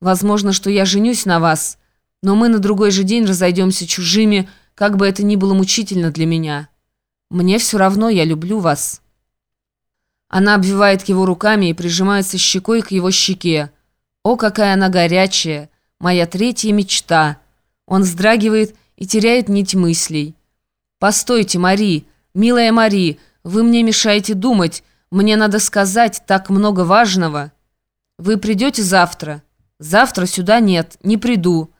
Возможно, что я женюсь на вас, но мы на другой же день разойдемся чужими, как бы это ни было мучительно для меня. Мне все равно, я люблю вас». Она обвивает его руками и прижимается щекой к его щеке. «О, какая она горячая! Моя третья мечта!» Он вздрагивает и теряет нить мыслей. «Постойте, Мари! Милая Мари! Вы мне мешаете думать! Мне надо сказать так много важного!» «Вы придете завтра?» «Завтра сюда нет, не приду».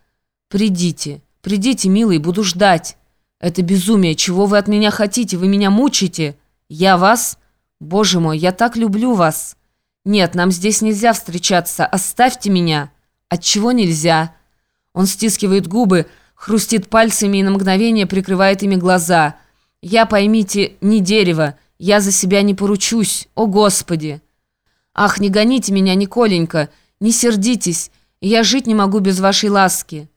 «Придите, придите, милый, буду ждать». «Это безумие, чего вы от меня хотите? Вы меня мучите?» «Я вас?» «Боже мой, я так люблю вас!» «Нет, нам здесь нельзя встречаться, оставьте меня!» «Отчего нельзя?» Он стискивает губы, хрустит пальцами и на мгновение прикрывает ими глаза. «Я, поймите, не дерево, я за себя не поручусь, о Господи!» «Ах, не гоните меня, Николенька, не сердитесь, я жить не могу без вашей ласки!»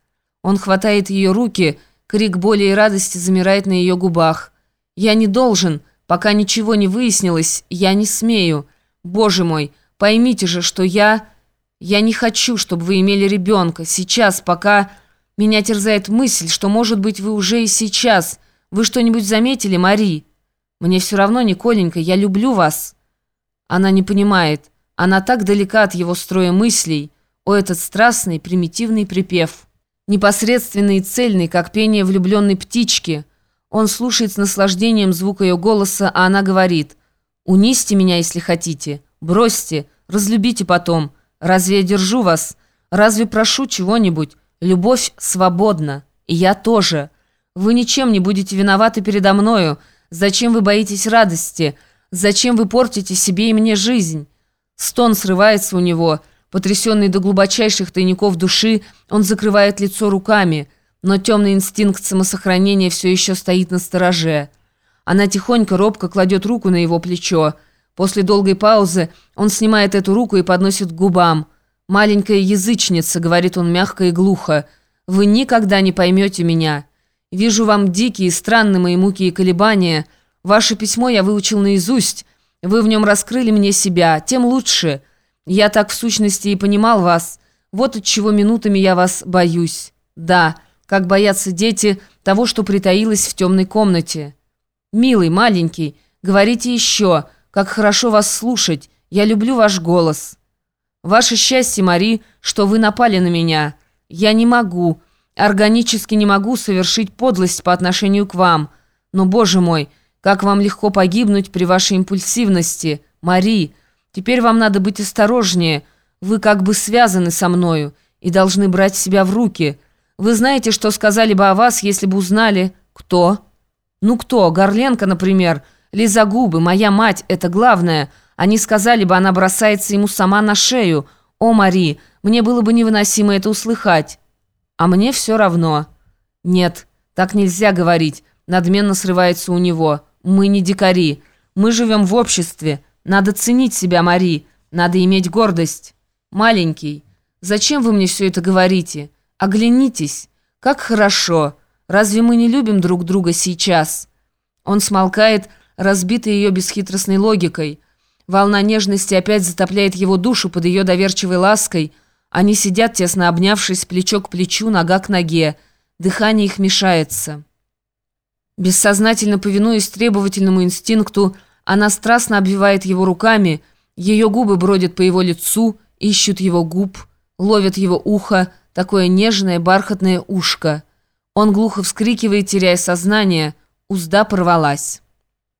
Он хватает ее руки, крик боли и радости замирает на ее губах. «Я не должен!» Пока ничего не выяснилось, я не смею. Боже мой, поймите же, что я... Я не хочу, чтобы вы имели ребенка. Сейчас, пока... Меня терзает мысль, что, может быть, вы уже и сейчас. Вы что-нибудь заметили, Мари? Мне все равно, Николенька, я люблю вас. Она не понимает. Она так далека от его строя мыслей. О, этот страстный, примитивный припев. Непосредственный и цельный, как пение влюбленной птички – он слушает с наслаждением звук ее голоса, а она говорит «Унисьте меня, если хотите, бросьте, разлюбите потом. Разве я держу вас? Разве прошу чего-нибудь? Любовь свободна, и я тоже. Вы ничем не будете виноваты передо мною. Зачем вы боитесь радости? Зачем вы портите себе и мне жизнь?» Стон срывается у него. Потрясенный до глубочайших тайников души, он закрывает лицо руками – но темный инстинкт самосохранения все еще стоит на стороже. Она тихонько, робко кладет руку на его плечо. После долгой паузы он снимает эту руку и подносит к губам. «Маленькая язычница», — говорит он мягко и глухо, — «вы никогда не поймете меня. Вижу вам дикие, странные мои муки и колебания. Ваше письмо я выучил наизусть. Вы в нем раскрыли мне себя, тем лучше. Я так в сущности и понимал вас. Вот от чего минутами я вас боюсь. Да» как боятся дети того, что притаилось в темной комнате. «Милый, маленький, говорите еще, как хорошо вас слушать, я люблю ваш голос. Ваше счастье, Мари, что вы напали на меня. Я не могу, органически не могу совершить подлость по отношению к вам. Но, боже мой, как вам легко погибнуть при вашей импульсивности. Мари, теперь вам надо быть осторожнее, вы как бы связаны со мною и должны брать себя в руки». Вы знаете, что сказали бы о вас, если бы узнали, кто? Ну кто? Горленко, например. Лизагубы, моя мать, это главное. Они сказали бы, она бросается ему сама на шею. О, Мари, мне было бы невыносимо это услыхать. А мне все равно. Нет, так нельзя говорить. Надменно срывается у него. Мы не дикари. Мы живем в обществе. Надо ценить себя, Мари. Надо иметь гордость. Маленький, зачем вы мне все это говорите?» Оглянитесь, как хорошо. Разве мы не любим друг друга сейчас? Он смолкает, разбитый ее бесхитростной логикой. Волна нежности опять затопляет его душу под ее доверчивой лаской. Они сидят, тесно обнявшись, плечо к плечу, нога к ноге. Дыхание их мешается. Бессознательно повинуясь требовательному инстинкту, она страстно обвивает его руками, ее губы бродят по его лицу, ищут его губ, ловят его ухо, такое нежное бархатное ушко. Он глухо вскрикивает, теряя сознание. Узда порвалась.